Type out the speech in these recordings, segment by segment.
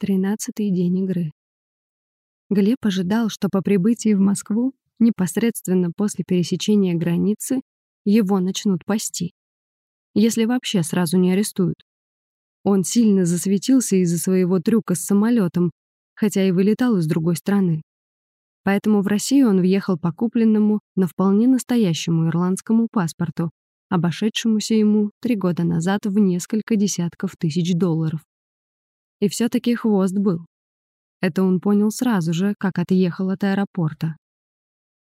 Тринадцатый день игры. Глеб ожидал, что по прибытии в Москву, непосредственно после пересечения границы, его начнут пасти. Если вообще сразу не арестуют. Он сильно засветился из-за своего трюка с самолетом, хотя и вылетал из другой страны. Поэтому в Россию он въехал по купленному, но вполне настоящему ирландскому паспорту, обошедшемуся ему три года назад в несколько десятков тысяч долларов. И все-таки хвост был. Это он понял сразу же, как отъехал от аэропорта.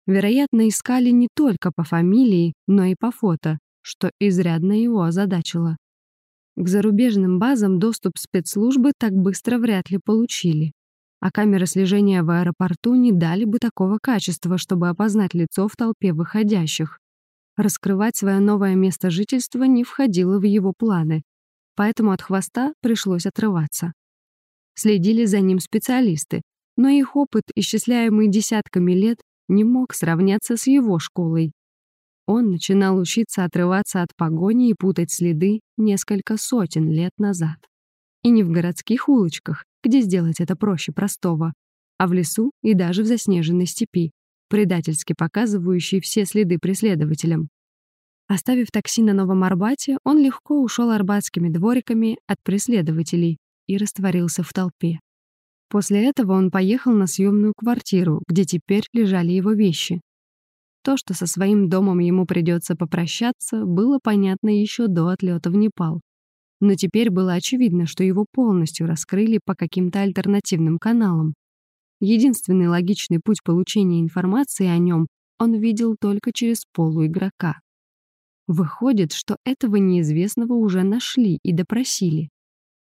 Вероятно, искали не только по фамилии, но и по фото, что изрядно его озадачило. К зарубежным базам доступ спецслужбы так быстро вряд ли получили. А камеры слежения в аэропорту не дали бы такого качества, чтобы опознать лицо в толпе выходящих. Раскрывать свое новое место жительства не входило в его планы, поэтому от хвоста пришлось отрываться. Следили за ним специалисты, но их опыт, исчисляемый десятками лет, не мог сравняться с его школой. Он начинал учиться отрываться от погони и путать следы несколько сотен лет назад. И не в городских улочках, где сделать это проще простого, а в лесу и даже в заснеженной степи, предательски показывающей все следы преследователям. Оставив такси на Новом Арбате, он легко ушел арбатскими двориками от преследователей и растворился в толпе. После этого он поехал на съемную квартиру, где теперь лежали его вещи. То, что со своим домом ему придется попрощаться, было понятно еще до отлета в Непал. Но теперь было очевидно, что его полностью раскрыли по каким-то альтернативным каналам. Единственный логичный путь получения информации о нем он видел только через полуигрока. Выходит, что этого неизвестного уже нашли и допросили.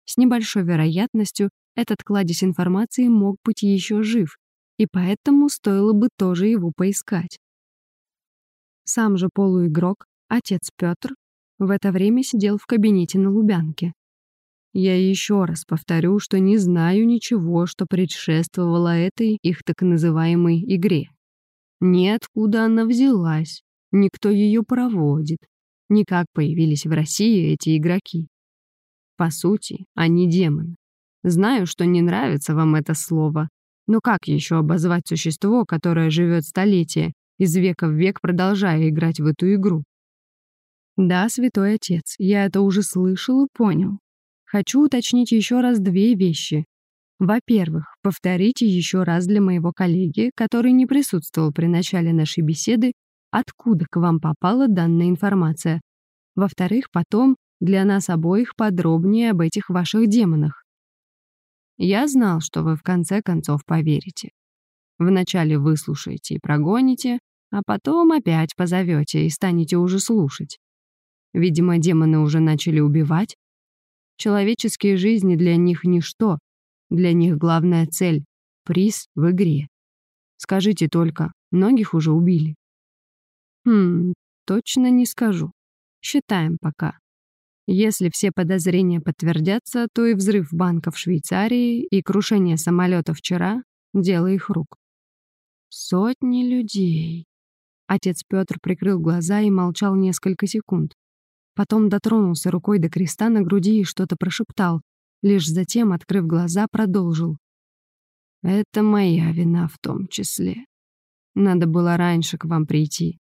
С небольшой вероятностью этот кладезь информации мог быть еще жив, и поэтому стоило бы тоже его поискать. Сам же полуигрок, отец Петр, в это время сидел в кабинете на Лубянке. Я еще раз повторю, что не знаю ничего, что предшествовало этой их так называемой игре. Ни откуда она взялась, Никто ее проводит. Никак появились в России эти игроки. По сути, они демоны. Знаю, что не нравится вам это слово, но как еще обозвать существо, которое живет столетия, из века в век продолжая играть в эту игру? Да, святой отец, я это уже слышал и понял. Хочу уточнить еще раз две вещи. Во-первых, повторите еще раз для моего коллеги, который не присутствовал при начале нашей беседы, откуда к вам попала данная информация. Во-вторых, потом для нас обоих подробнее об этих ваших демонах. Я знал, что вы в конце концов поверите. Вначале выслушаете и прогоните, а потом опять позовете и станете уже слушать. Видимо, демоны уже начали убивать. Человеческие жизни для них ничто. Для них главная цель — приз в игре. Скажите только, многих уже убили? Хм, точно не скажу. Считаем пока. Если все подозрения подтвердятся, то и взрыв банка в Швейцарии, и крушение самолета вчера — дело их рук. Сотни людей. Отец Петр прикрыл глаза и молчал несколько секунд. Потом дотронулся рукой до креста на груди и что-то прошептал. Лишь затем, открыв глаза, продолжил. «Это моя вина в том числе. Надо было раньше к вам прийти.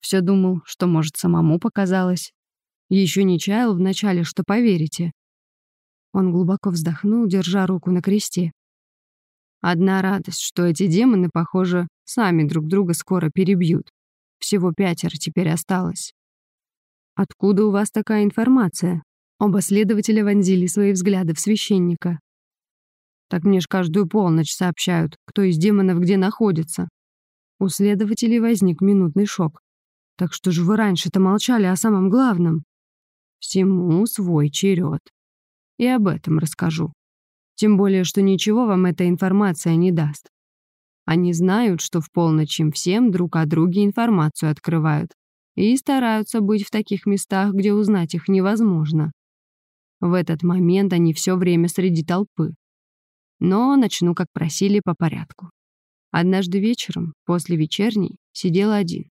Все думал, что, может, самому показалось. Еще не чаял вначале, что поверите. Он глубоко вздохнул, держа руку на кресте. Одна радость, что эти демоны, похоже, сами друг друга скоро перебьют. Всего пятеро теперь осталось. Откуда у вас такая информация? Оба следователя вонзили свои взгляды в священника. Так мне ж каждую полночь сообщают, кто из демонов где находится. У следователей возник минутный шок. Так что же вы раньше-то молчали о самом главном? Всему свой черед. И об этом расскажу. Тем более, что ничего вам эта информация не даст. Они знают, что в полночь им всем друг о друге информацию открывают и стараются быть в таких местах, где узнать их невозможно. В этот момент они все время среди толпы. Но начну, как просили, по порядку. Однажды вечером, после вечерней, сидел один.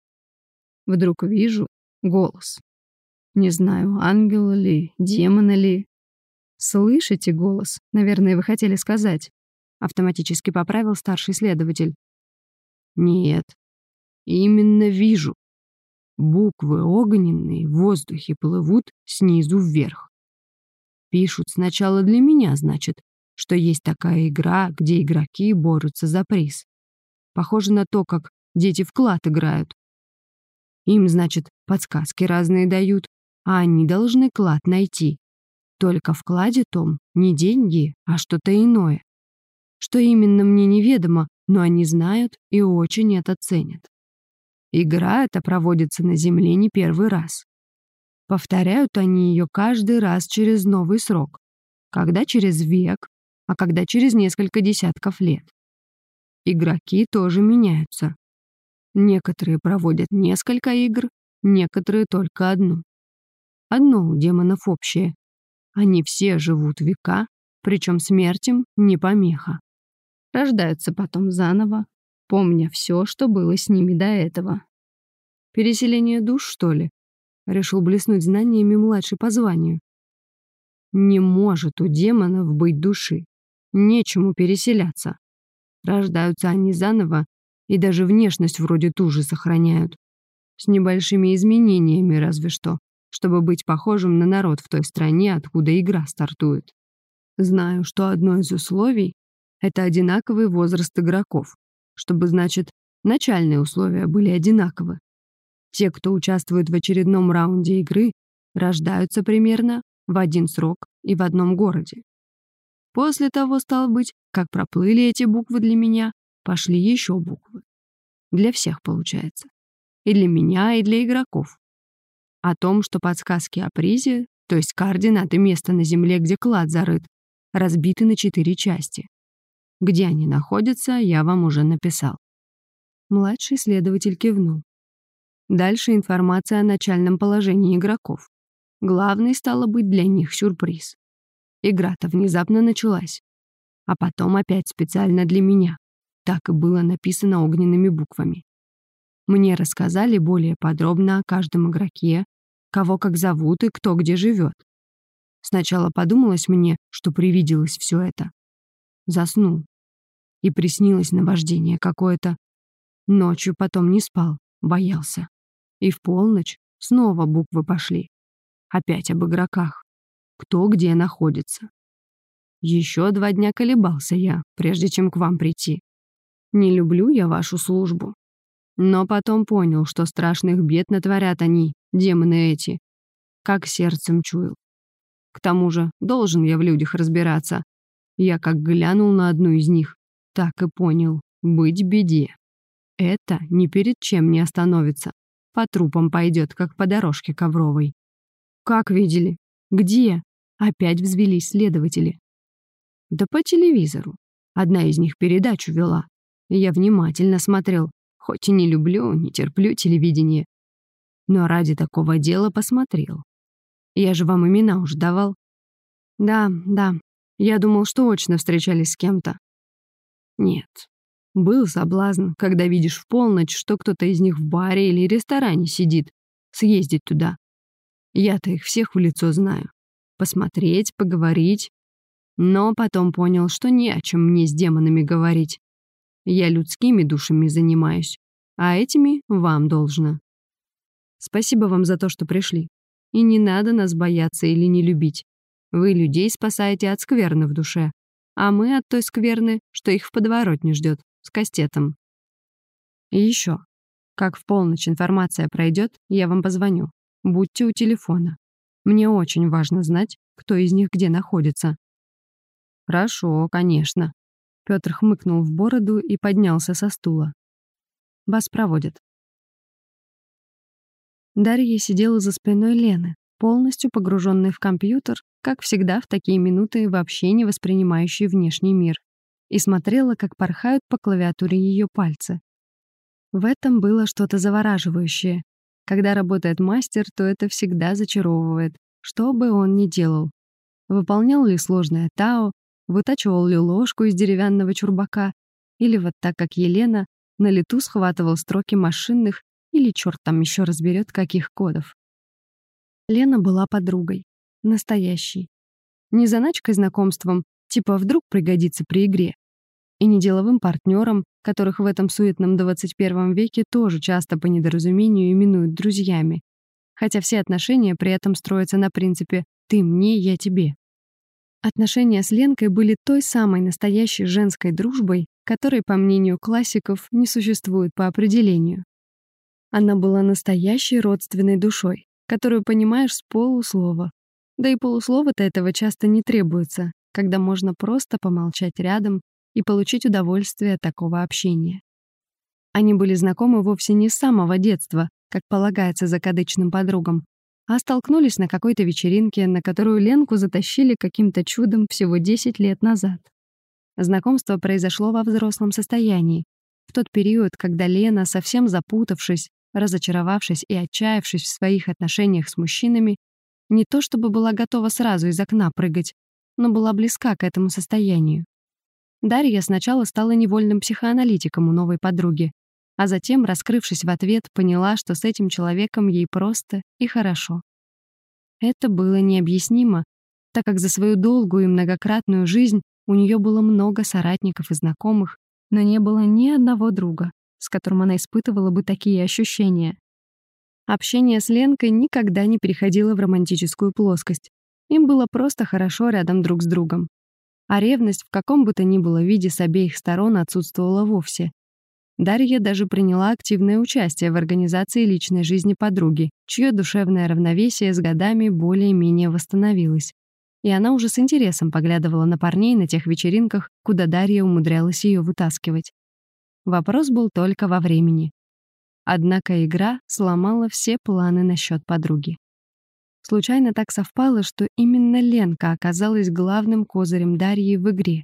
Вдруг вижу голос. Не знаю, ангел ли, демон ли. «Слышите голос? Наверное, вы хотели сказать». Автоматически поправил старший следователь. «Нет, именно вижу. Буквы огненные в воздухе плывут снизу вверх. Пишут сначала для меня, значит, что есть такая игра, где игроки борются за приз. Похоже на то, как дети в клад играют. Им, значит, подсказки разные дают, а они должны клад найти. Только в кладе том не деньги, а что-то иное. Что именно мне неведомо, но они знают и очень это ценят. Игра эта проводится на Земле не первый раз. Повторяют они ее каждый раз через новый срок. Когда через век, а когда через несколько десятков лет. Игроки тоже меняются. Некоторые проводят несколько игр, некоторые только одну. Одно у демонов общее. Они все живут века, причем смерть им не помеха. Рождаются потом заново, помня все, что было с ними до этого. Переселение душ, что ли? Решил блеснуть знаниями младший по званию. Не может у демонов быть души. Нечему переселяться. Рождаются они заново и даже внешность вроде ту же сохраняют. С небольшими изменениями разве что, чтобы быть похожим на народ в той стране, откуда игра стартует. Знаю, что одно из условий — это одинаковый возраст игроков, чтобы, значит, начальные условия были одинаковы. Те, кто участвует в очередном раунде игры, рождаются примерно в один срок и в одном городе. После того, стало быть, как проплыли эти буквы для меня, пошли еще буквы. Для всех получается. И для меня, и для игроков. О том, что подсказки о призе, то есть координаты места на Земле, где клад зарыт, разбиты на четыре части. Где они находятся, я вам уже написал. Младший следователь кивнул. Дальше информация о начальном положении игроков. Главный стало быть для них сюрприз. Игра-то внезапно началась. А потом опять специально для меня. Так и было написано огненными буквами. Мне рассказали более подробно о каждом игроке, кого как зовут и кто где живет. Сначала подумалось мне, что привиделось все это. Заснул. И приснилось наваждение какое-то. Ночью потом не спал, боялся. И в полночь снова буквы пошли. Опять об игроках. Кто где находится. Еще два дня колебался я, прежде чем к вам прийти. Не люблю я вашу службу. Но потом понял, что страшных бед натворят они, демоны эти. Как сердцем чуял. К тому же, должен я в людях разбираться. Я как глянул на одну из них, так и понял — быть беде. Это ни перед чем не остановится. По трупам пойдет, как по дорожке ковровой. Как видели? Где? Опять взвелись следователи. Да по телевизору. Одна из них передачу вела. Я внимательно смотрел, хоть и не люблю, не терплю телевидение. Но ради такого дела посмотрел. Я же вам имена уж давал. Да, да, я думал, что очно встречались с кем-то. Нет, был соблазн, когда видишь в полночь, что кто-то из них в баре или ресторане сидит, съездить туда. Я-то их всех в лицо знаю. Посмотреть, поговорить. Но потом понял, что не о чем мне с демонами говорить. Я людскими душами занимаюсь, а этими вам должно. Спасибо вам за то, что пришли. И не надо нас бояться или не любить. Вы людей спасаете от скверны в душе, а мы от той скверны, что их в подворотне ждет с кастетом. И еще. Как в полночь информация пройдет, я вам позвоню. Будьте у телефона. Мне очень важно знать, кто из них где находится. Хорошо, конечно. Петр хмыкнул в бороду и поднялся со стула. Вас проводят. Дарья сидела за спиной Лены, полностью погруженной в компьютер, как всегда в такие минуты вообще не воспринимающей внешний мир и смотрела, как порхают по клавиатуре ее пальцы. В этом было что-то завораживающее. Когда работает мастер, то это всегда зачаровывает, что бы он ни делал. Выполнял ли сложное тао, вытачивал ли ложку из деревянного чурбака, или вот так, как Елена, на лету схватывал строки машинных или черт там еще разберет каких кодов. Лена была подругой. Настоящей. не заначкой знакомством, типа вдруг пригодится при игре, и не деловым партнером, которых в этом суетном 21 веке тоже часто по недоразумению именуют друзьями, хотя все отношения при этом строятся на принципе «ты мне, я тебе». Отношения с Ленкой были той самой настоящей женской дружбой, которой, по мнению классиков, не существует по определению. Она была настоящей родственной душой, которую понимаешь с полуслова. Да и полуслова-то этого часто не требуется, когда можно просто помолчать рядом и получить удовольствие от такого общения. Они были знакомы вовсе не с самого детства, как полагается закадычным подругам, а столкнулись на какой-то вечеринке, на которую Ленку затащили каким-то чудом всего 10 лет назад. Знакомство произошло во взрослом состоянии, в тот период, когда Лена, совсем запутавшись, разочаровавшись и отчаявшись в своих отношениях с мужчинами, не то чтобы была готова сразу из окна прыгать, но была близка к этому состоянию. Дарья сначала стала невольным психоаналитиком у новой подруги, а затем, раскрывшись в ответ, поняла, что с этим человеком ей просто и хорошо. Это было необъяснимо, так как за свою долгую и многократную жизнь у нее было много соратников и знакомых, но не было ни одного друга, с которым она испытывала бы такие ощущения. Общение с Ленкой никогда не переходило в романтическую плоскость. Им было просто хорошо рядом друг с другом. А ревность в каком бы то ни было виде с обеих сторон отсутствовала вовсе. Дарья даже приняла активное участие в организации личной жизни подруги, чье душевное равновесие с годами более-менее восстановилось. И она уже с интересом поглядывала на парней на тех вечеринках, куда Дарья умудрялась ее вытаскивать. Вопрос был только во времени. Однако игра сломала все планы насчет подруги. Случайно так совпало, что именно Ленка оказалась главным козырем Дарьи в игре.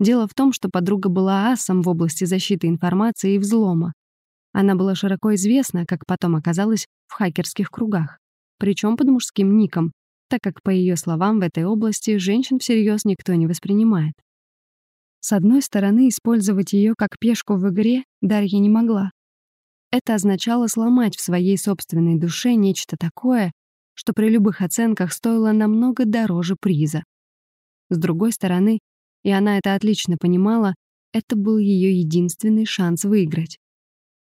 Дело в том, что подруга была асом в области защиты информации и взлома. Она была широко известна, как потом оказалось, в хакерских кругах, причем под мужским ником, так как, по ее словам, в этой области женщин всерьез никто не воспринимает. С одной стороны, использовать ее как пешку в игре Дарья не могла. Это означало сломать в своей собственной душе нечто такое, что при любых оценках стоило намного дороже приза. С другой стороны, и она это отлично понимала, это был ее единственный шанс выиграть.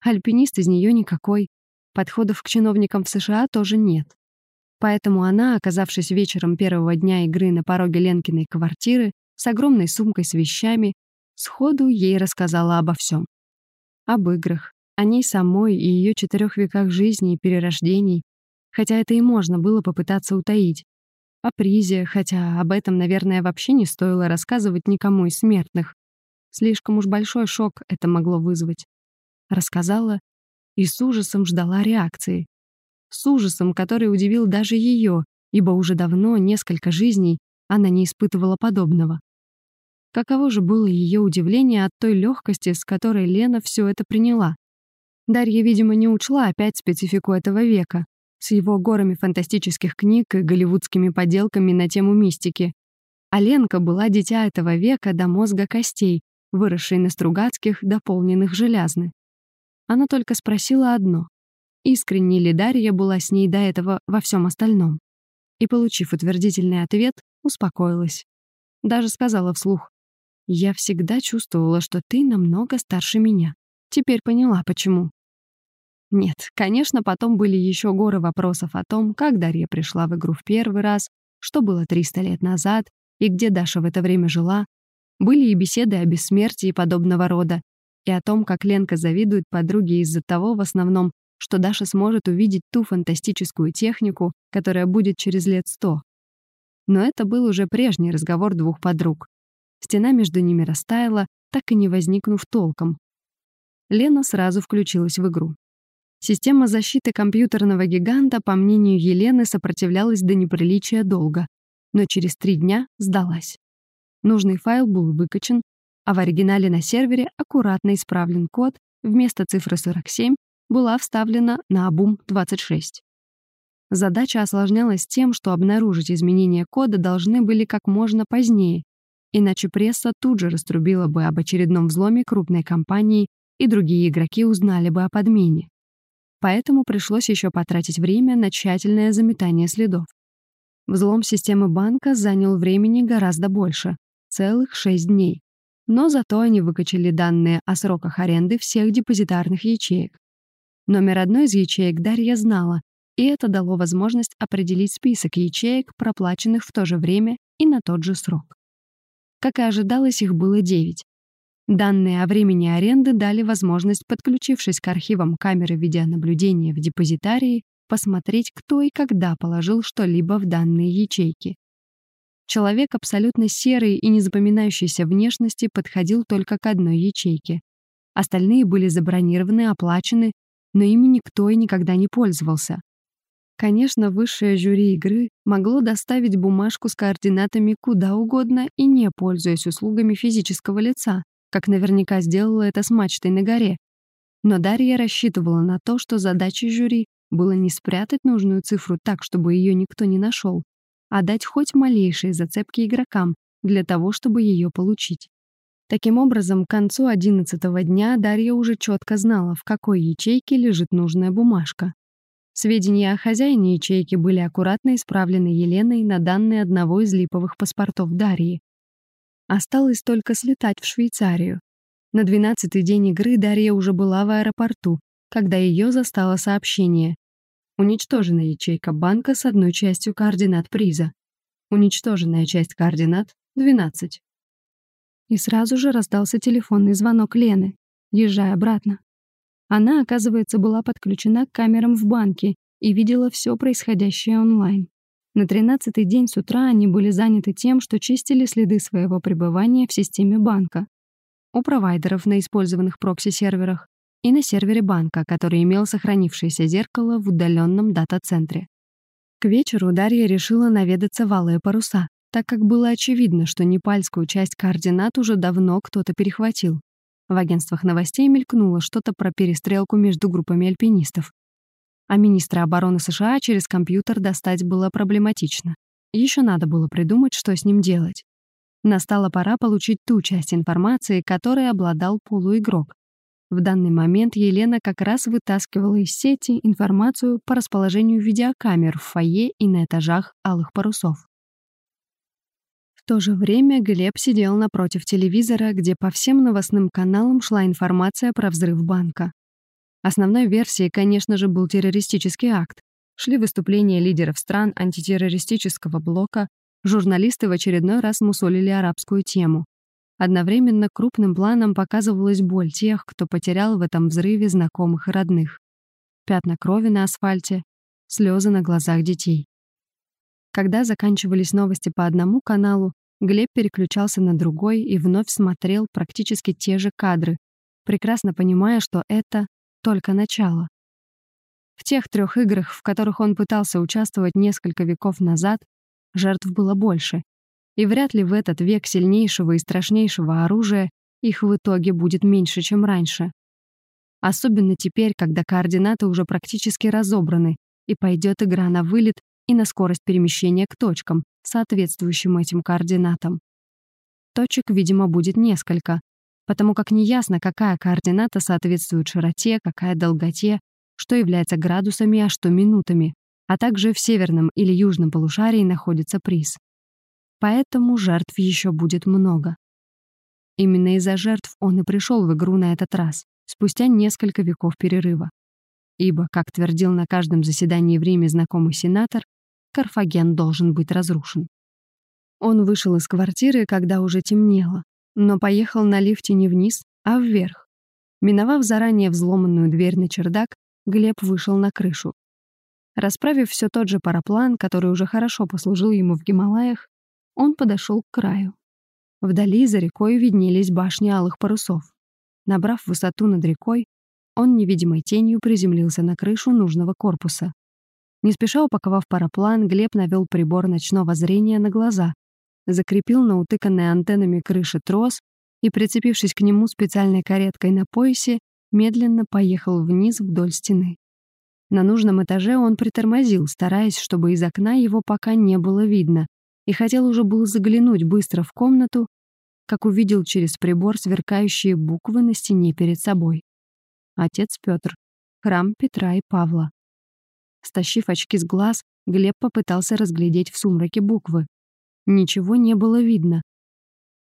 Альпинист из нее никакой, подходов к чиновникам в США тоже нет. Поэтому она, оказавшись вечером первого дня игры на пороге Ленкиной квартиры с огромной сумкой с вещами, сходу ей рассказала обо всем. Об играх, о ней самой и ее четырех веках жизни и перерождений, хотя это и можно было попытаться утаить, о призе, хотя об этом, наверное, вообще не стоило рассказывать никому из смертных. Слишком уж большой шок это могло вызвать. Рассказала и с ужасом ждала реакции. С ужасом, который удивил даже ее, ибо уже давно, несколько жизней, она не испытывала подобного. Каково же было ее удивление от той легкости, с которой Лена все это приняла. Дарья, видимо, не учла опять специфику этого века, с его горами фантастических книг и голливудскими поделками на тему мистики. А Ленка была дитя этого века до мозга костей, выросшей на Стругацких, дополненных железны. Она только спросила одно. Искренне ли Дарья была с ней до этого во всем остальном? И, получив утвердительный ответ, успокоилась. Даже сказала вслух. «Я всегда чувствовала, что ты намного старше меня. Теперь поняла, почему». Нет, конечно, потом были еще горы вопросов о том, как Дарья пришла в игру в первый раз, что было 300 лет назад и где Даша в это время жила. Были и беседы о бессмертии подобного рода, и о том, как Ленка завидует подруге из-за того, в основном, что Даша сможет увидеть ту фантастическую технику, которая будет через лет сто. Но это был уже прежний разговор двух подруг. Стена между ними растаяла, так и не возникнув толком. Лена сразу включилась в игру. Система защиты компьютерного гиганта, по мнению Елены, сопротивлялась до неприличия долго, но через три дня сдалась. Нужный файл был выкачан, а в оригинале на сервере аккуратно исправлен код, вместо цифры 47 была вставлена на обум 26. Задача осложнялась тем, что обнаружить изменения кода должны были как можно позднее, иначе пресса тут же раструбила бы об очередном взломе крупной компании, и другие игроки узнали бы о подмене поэтому пришлось еще потратить время на тщательное заметание следов. Взлом системы банка занял времени гораздо больше — целых шесть дней. Но зато они выкачали данные о сроках аренды всех депозитарных ячеек. Номер одной из ячеек Дарья знала, и это дало возможность определить список ячеек, проплаченных в то же время и на тот же срок. Как и ожидалось, их было девять. Данные о времени аренды дали возможность, подключившись к архивам камеры видеонаблюдения в депозитарии, посмотреть, кто и когда положил что-либо в данные ячейки. Человек абсолютно серый и незапоминающейся внешности подходил только к одной ячейке. Остальные были забронированы, оплачены, но ими никто и никогда не пользовался. Конечно, высшее жюри игры могло доставить бумажку с координатами куда угодно и не пользуясь услугами физического лица, как наверняка сделала это с мачтой на горе. Но Дарья рассчитывала на то, что задачей жюри было не спрятать нужную цифру так, чтобы ее никто не нашел, а дать хоть малейшие зацепки игрокам для того, чтобы ее получить. Таким образом, к концу одиннадцатого дня Дарья уже четко знала, в какой ячейке лежит нужная бумажка. Сведения о хозяине ячейки были аккуратно исправлены Еленой на данные одного из липовых паспортов Дарьи. Осталось только слетать в Швейцарию. На двенадцатый день игры Дарья уже была в аэропорту, когда ее застало сообщение. Уничтожена ячейка банка с одной частью координат приза. Уничтоженная часть координат — 12. И сразу же раздался телефонный звонок Лены, езжай обратно. Она, оказывается, была подключена к камерам в банке и видела все происходящее онлайн. На тринадцатый день с утра они были заняты тем, что чистили следы своего пребывания в системе банка. У провайдеров на использованных прокси-серверах и на сервере банка, который имел сохранившееся зеркало в удаленном дата-центре. К вечеру Дарья решила наведаться в Алые паруса, так как было очевидно, что непальскую часть координат уже давно кто-то перехватил. В агентствах новостей мелькнуло что-то про перестрелку между группами альпинистов. А министра обороны США через компьютер достать было проблематично. Еще надо было придумать, что с ним делать. Настала пора получить ту часть информации, которой обладал полуигрок. В данный момент Елена как раз вытаскивала из сети информацию по расположению видеокамер в фойе и на этажах алых парусов. В то же время Глеб сидел напротив телевизора, где по всем новостным каналам шла информация про взрыв банка. Основной версией, конечно же, был террористический акт. Шли выступления лидеров стран антитеррористического блока, журналисты в очередной раз мусолили арабскую тему. Одновременно крупным планом показывалась боль тех, кто потерял в этом взрыве знакомых и родных. Пятна крови на асфальте, слезы на глазах детей. Когда заканчивались новости по одному каналу, Глеб переключался на другой и вновь смотрел практически те же кадры, прекрасно понимая, что это только начало. В тех трех играх, в которых он пытался участвовать несколько веков назад, жертв было больше, и вряд ли в этот век сильнейшего и страшнейшего оружия их в итоге будет меньше, чем раньше. Особенно теперь, когда координаты уже практически разобраны, и пойдет игра на вылет и на скорость перемещения к точкам, соответствующим этим координатам. Точек, видимо, будет несколько, потому как неясно, какая координата соответствует широте, какая долготе, что является градусами, а что минутами, а также в северном или южном полушарии находится приз. Поэтому жертв еще будет много. Именно из-за жертв он и пришел в игру на этот раз, спустя несколько веков перерыва. Ибо, как твердил на каждом заседании в Риме знакомый сенатор, Карфаген должен быть разрушен. Он вышел из квартиры, когда уже темнело, но поехал на лифте не вниз, а вверх. Миновав заранее взломанную дверь на чердак, Глеб вышел на крышу. Расправив все тот же параплан, который уже хорошо послужил ему в Гималаях, он подошел к краю. Вдали за рекой виднелись башни алых парусов. Набрав высоту над рекой, он невидимой тенью приземлился на крышу нужного корпуса. Не спеша упаковав параплан, Глеб навел прибор ночного зрения на глаза, закрепил на утыканной антеннами крыши трос и, прицепившись к нему специальной кареткой на поясе, медленно поехал вниз вдоль стены. На нужном этаже он притормозил, стараясь, чтобы из окна его пока не было видно, и хотел уже было заглянуть быстро в комнату, как увидел через прибор сверкающие буквы на стене перед собой. Отец Петр. Храм Петра и Павла. Стащив очки с глаз, Глеб попытался разглядеть в сумраке буквы. Ничего не было видно.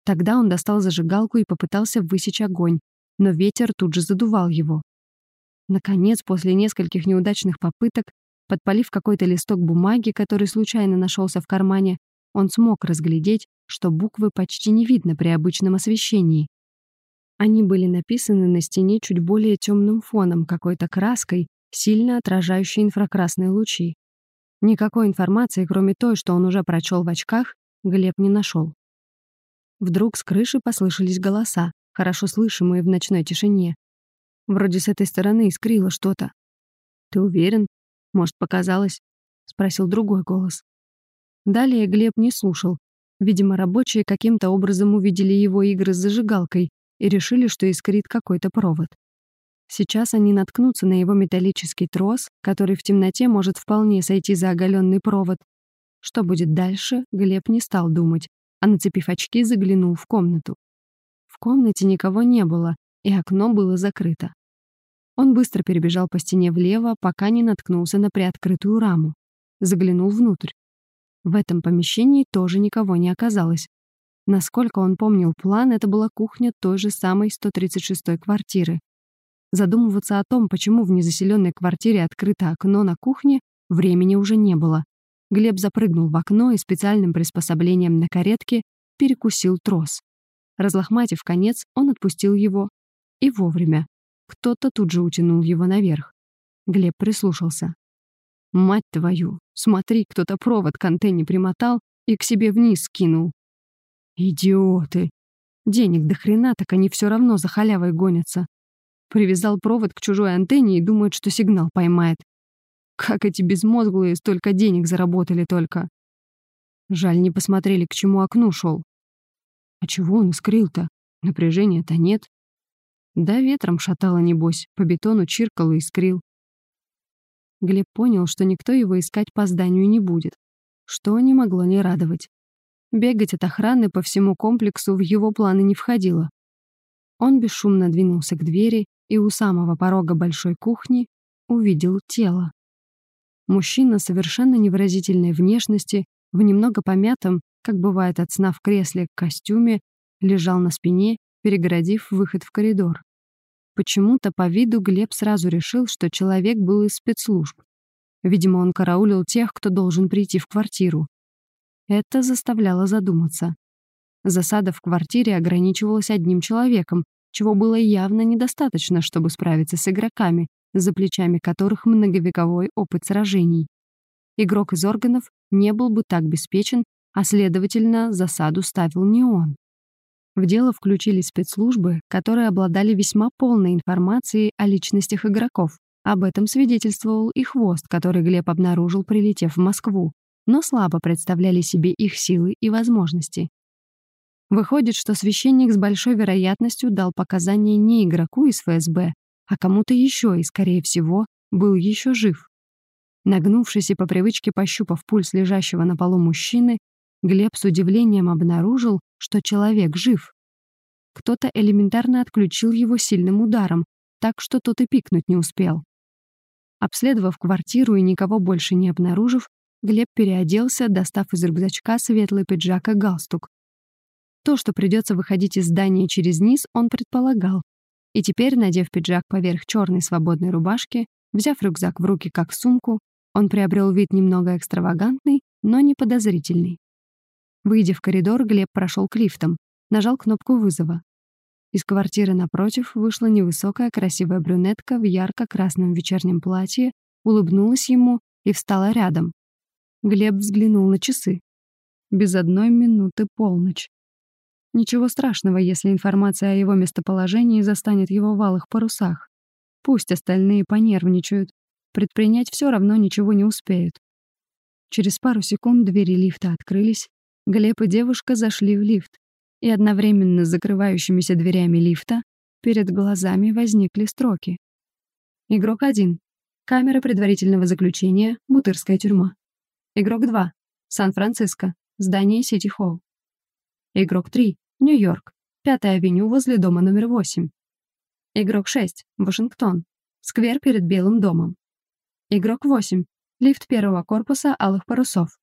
Тогда он достал зажигалку и попытался высечь огонь, но ветер тут же задувал его. Наконец, после нескольких неудачных попыток, подпалив какой-то листок бумаги, который случайно нашелся в кармане, он смог разглядеть, что буквы почти не видно при обычном освещении. Они были написаны на стене чуть более темным фоном, какой-то краской, сильно отражающей инфракрасные лучи. Никакой информации, кроме той, что он уже прочел в очках, Глеб не нашел. Вдруг с крыши послышались голоса, хорошо слышимые в ночной тишине. Вроде с этой стороны искрило что-то. «Ты уверен? Может, показалось?» — спросил другой голос. Далее Глеб не слушал. Видимо, рабочие каким-то образом увидели его игры с зажигалкой и решили, что искрит какой-то провод. Сейчас они наткнутся на его металлический трос, который в темноте может вполне сойти за оголенный провод. Что будет дальше, Глеб не стал думать, а, нацепив очки, заглянул в комнату. В комнате никого не было, и окно было закрыто. Он быстро перебежал по стене влево, пока не наткнулся на приоткрытую раму. Заглянул внутрь. В этом помещении тоже никого не оказалось. Насколько он помнил план, это была кухня той же самой 136-й квартиры. Задумываться о том, почему в незаселенной квартире открыто окно на кухне, времени уже не было. Глеб запрыгнул в окно и специальным приспособлением на каретке перекусил трос. Разлохматив конец, он отпустил его. И вовремя. Кто-то тут же утянул его наверх. Глеб прислушался. «Мать твою! Смотри, кто-то провод к антенне примотал и к себе вниз скинул». «Идиоты! Денег до хрена, так они все равно за халявой гонятся. Привязал провод к чужой антенне и думает, что сигнал поймает. Как эти безмозглые столько денег заработали только. Жаль, не посмотрели, к чему окну шел. А чего он искрил-то? Напряжения-то нет. Да ветром шатало, небось, по бетону чиркал и искрил. Глеб понял, что никто его искать по зданию не будет, что не могло не радовать. Бегать от охраны по всему комплексу в его планы не входило. Он бесшумно двинулся к двери и у самого порога большой кухни увидел тело. Мужчина совершенно невыразительной внешности, в немного помятом, как бывает от сна в кресле, костюме, лежал на спине, перегородив выход в коридор. Почему-то по виду Глеб сразу решил, что человек был из спецслужб. Видимо, он караулил тех, кто должен прийти в квартиру. Это заставляло задуматься. Засада в квартире ограничивалась одним человеком, чего было явно недостаточно, чтобы справиться с игроками, за плечами которых многовековой опыт сражений. Игрок из органов не был бы так беспечен, а, следовательно, засаду ставил не он. В дело включились спецслужбы, которые обладали весьма полной информацией о личностях игроков. Об этом свидетельствовал и хвост, который Глеб обнаружил, прилетев в Москву, но слабо представляли себе их силы и возможности. Выходит, что священник с большой вероятностью дал показания не игроку из ФСБ, а кому-то еще и, скорее всего, был еще жив. Нагнувшись и по привычке пощупав пульс лежащего на полу мужчины, Глеб с удивлением обнаружил, что человек жив. Кто-то элементарно отключил его сильным ударом, так что тот и пикнуть не успел. Обследовав квартиру и никого больше не обнаружив, Глеб переоделся, достав из рюкзачка светлый пиджак и галстук. То, что придется выходить из здания через низ, он предполагал, и теперь, надев пиджак поверх черной свободной рубашки, взяв рюкзак в руки как сумку, он приобрел вид немного экстравагантный, но не подозрительный. Выйдя в коридор, Глеб прошел к лифтам, нажал кнопку вызова. Из квартиры напротив вышла невысокая красивая брюнетка в ярко-красном вечернем платье, улыбнулась ему и встала рядом. Глеб взглянул на часы. Без одной минуты полночь. Ничего страшного, если информация о его местоположении застанет его в алых парусах. Пусть остальные понервничают. Предпринять все равно ничего не успеют. Через пару секунд двери лифта открылись. Глеб и девушка зашли в лифт. И одновременно с закрывающимися дверями лифта перед глазами возникли строки. Игрок 1. Камера предварительного заключения. Бутырская тюрьма. Игрок 2. Сан-Франциско. Здание Сити-Холл. Игрок 3. Нью-Йорк. Пятая авеню возле дома номер 8. Игрок 6. Вашингтон. Сквер перед Белым домом. Игрок 8. Лифт первого корпуса алых парусов.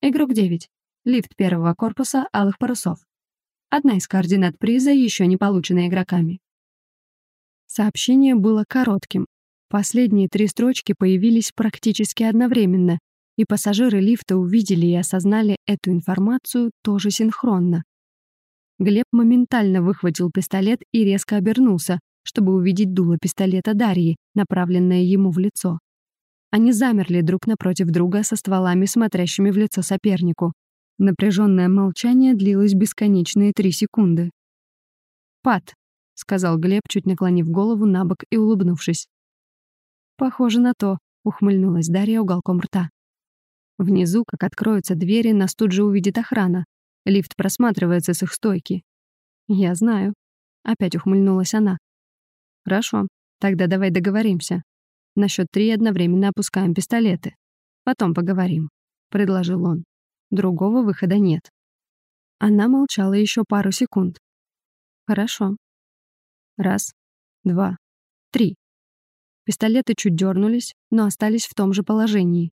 Игрок 9. Лифт первого корпуса алых парусов. Одна из координат приза еще не получена игроками. Сообщение было коротким. Последние три строчки появились практически одновременно, и пассажиры лифта увидели и осознали эту информацию тоже синхронно. Глеб моментально выхватил пистолет и резко обернулся, чтобы увидеть дуло пистолета Дарьи, направленное ему в лицо. Они замерли друг напротив друга со стволами, смотрящими в лицо сопернику. Напряженное молчание длилось бесконечные три секунды. «Пат», — сказал Глеб, чуть наклонив голову на бок и улыбнувшись. «Похоже на то», — ухмыльнулась Дарья уголком рта. Внизу, как откроются двери, нас тут же увидит охрана. Лифт просматривается с их стойки. «Я знаю», — опять ухмыльнулась она. «Хорошо, тогда давай договоримся. На счет три одновременно опускаем пистолеты. Потом поговорим», — предложил он. Другого выхода нет. Она молчала еще пару секунд. Хорошо. Раз, два, три. Пистолеты чуть дернулись, но остались в том же положении.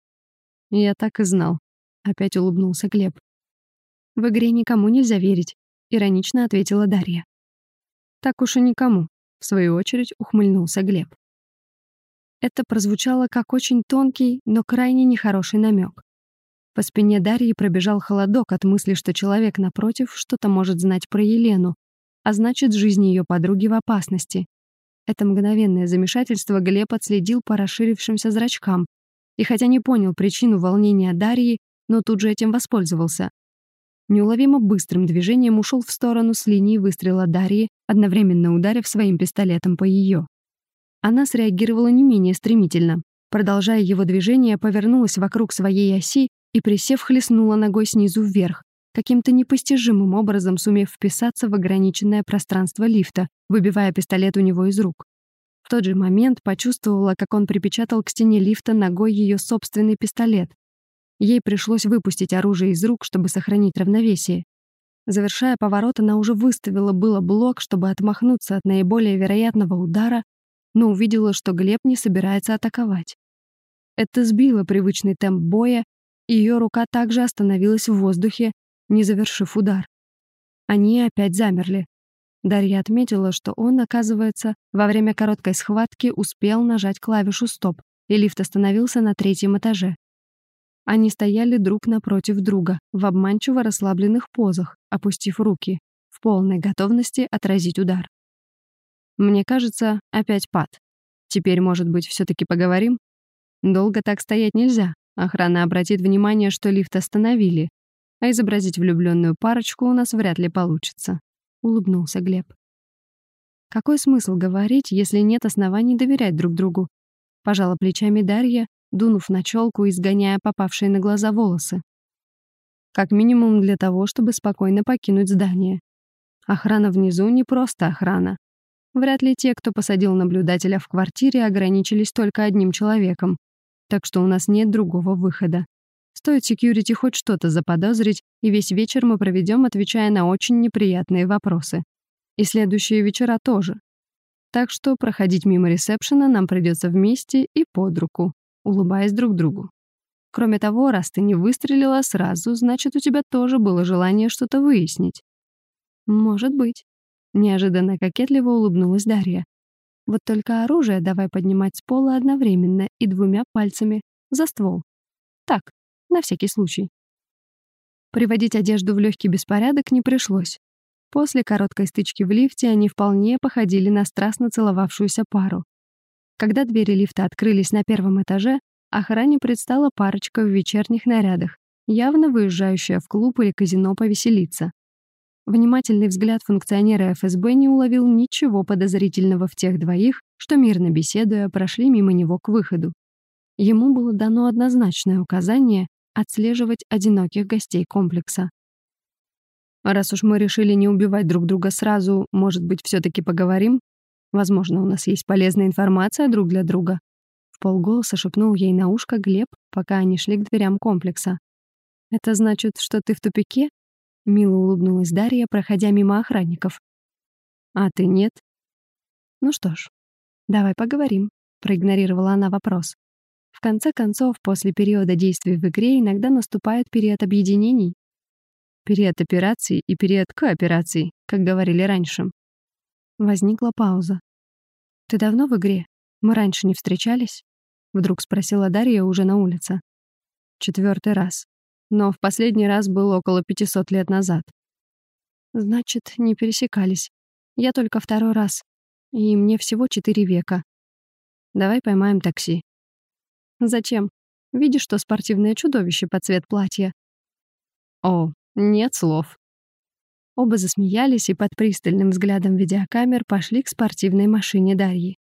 Я так и знал. Опять улыбнулся Глеб. В игре никому нельзя верить, иронично ответила Дарья. Так уж и никому, в свою очередь ухмыльнулся Глеб. Это прозвучало как очень тонкий, но крайне нехороший намек. По спине Дарьи пробежал холодок от мысли, что человек напротив что-то может знать про Елену, а значит, жизнь ее подруги в опасности. Это мгновенное замешательство Глеб отследил по расширившимся зрачкам, и хотя не понял причину волнения Дарьи, но тут же этим воспользовался. Неуловимо быстрым движением ушел в сторону с линии выстрела Дарьи, одновременно ударив своим пистолетом по ее. Она среагировала не менее стремительно. Продолжая его движение, повернулась вокруг своей оси и, присев, хлестнула ногой снизу вверх, каким-то непостижимым образом сумев вписаться в ограниченное пространство лифта, выбивая пистолет у него из рук. В тот же момент почувствовала, как он припечатал к стене лифта ногой ее собственный пистолет. Ей пришлось выпустить оружие из рук, чтобы сохранить равновесие. Завершая поворот, она уже выставила было блок, чтобы отмахнуться от наиболее вероятного удара, но увидела, что Глеб не собирается атаковать. Это сбило привычный темп боя, ее рука также остановилась в воздухе, не завершив удар. Они опять замерли. Дарья отметила, что он, оказывается, во время короткой схватки успел нажать клавишу «Стоп», и лифт остановился на третьем этаже. Они стояли друг напротив друга, в обманчиво расслабленных позах, опустив руки, в полной готовности отразить удар. Мне кажется, опять пад. Теперь, может быть, все таки поговорим? Долго так стоять нельзя. Охрана обратит внимание, что лифт остановили, а изобразить влюбленную парочку у нас вряд ли получится», — улыбнулся Глеб. «Какой смысл говорить, если нет оснований доверять друг другу?» Пожала плечами Дарья, дунув на челку и сгоняя попавшие на глаза волосы. Как минимум для того, чтобы спокойно покинуть здание. Охрана внизу не просто охрана. Вряд ли те, кто посадил наблюдателя в квартире, ограничились только одним человеком так что у нас нет другого выхода. Стоит секьюрити хоть что-то заподозрить, и весь вечер мы проведем, отвечая на очень неприятные вопросы. И следующие вечера тоже. Так что проходить мимо ресепшена нам придется вместе и под руку, улыбаясь друг другу. Кроме того, раз ты не выстрелила сразу, значит, у тебя тоже было желание что-то выяснить. Может быть. Неожиданно кокетливо улыбнулась Дарья. Вот только оружие давай поднимать с пола одновременно и двумя пальцами за ствол. Так, на всякий случай. Приводить одежду в легкий беспорядок не пришлось. После короткой стычки в лифте они вполне походили на страстно целовавшуюся пару. Когда двери лифта открылись на первом этаже, охране предстала парочка в вечерних нарядах, явно выезжающая в клуб или казино повеселиться. Внимательный взгляд функционера ФСБ не уловил ничего подозрительного в тех двоих, что, мирно беседуя, прошли мимо него к выходу. Ему было дано однозначное указание отслеживать одиноких гостей комплекса. Раз уж мы решили не убивать друг друга сразу, может быть, все таки поговорим? Возможно, у нас есть полезная информация друг для друга. В полголоса шепнул ей на ушко Глеб, пока они шли к дверям комплекса. Это значит, что ты в тупике? Мило улыбнулась Дарья, проходя мимо охранников. «А ты нет?» «Ну что ж, давай поговорим», — проигнорировала она вопрос. «В конце концов, после периода действий в игре иногда наступает период объединений. Период операций и период коопераций, как говорили раньше. Возникла пауза. «Ты давно в игре? Мы раньше не встречались?» Вдруг спросила Дарья уже на улице. Четвертый раз. Но в последний раз был около 500 лет назад. Значит, не пересекались. Я только второй раз. И мне всего четыре века. Давай поймаем такси. Зачем? Видишь, что спортивное чудовище под цвет платья? О, нет слов. Оба засмеялись и под пристальным взглядом видеокамер пошли к спортивной машине Дарьи.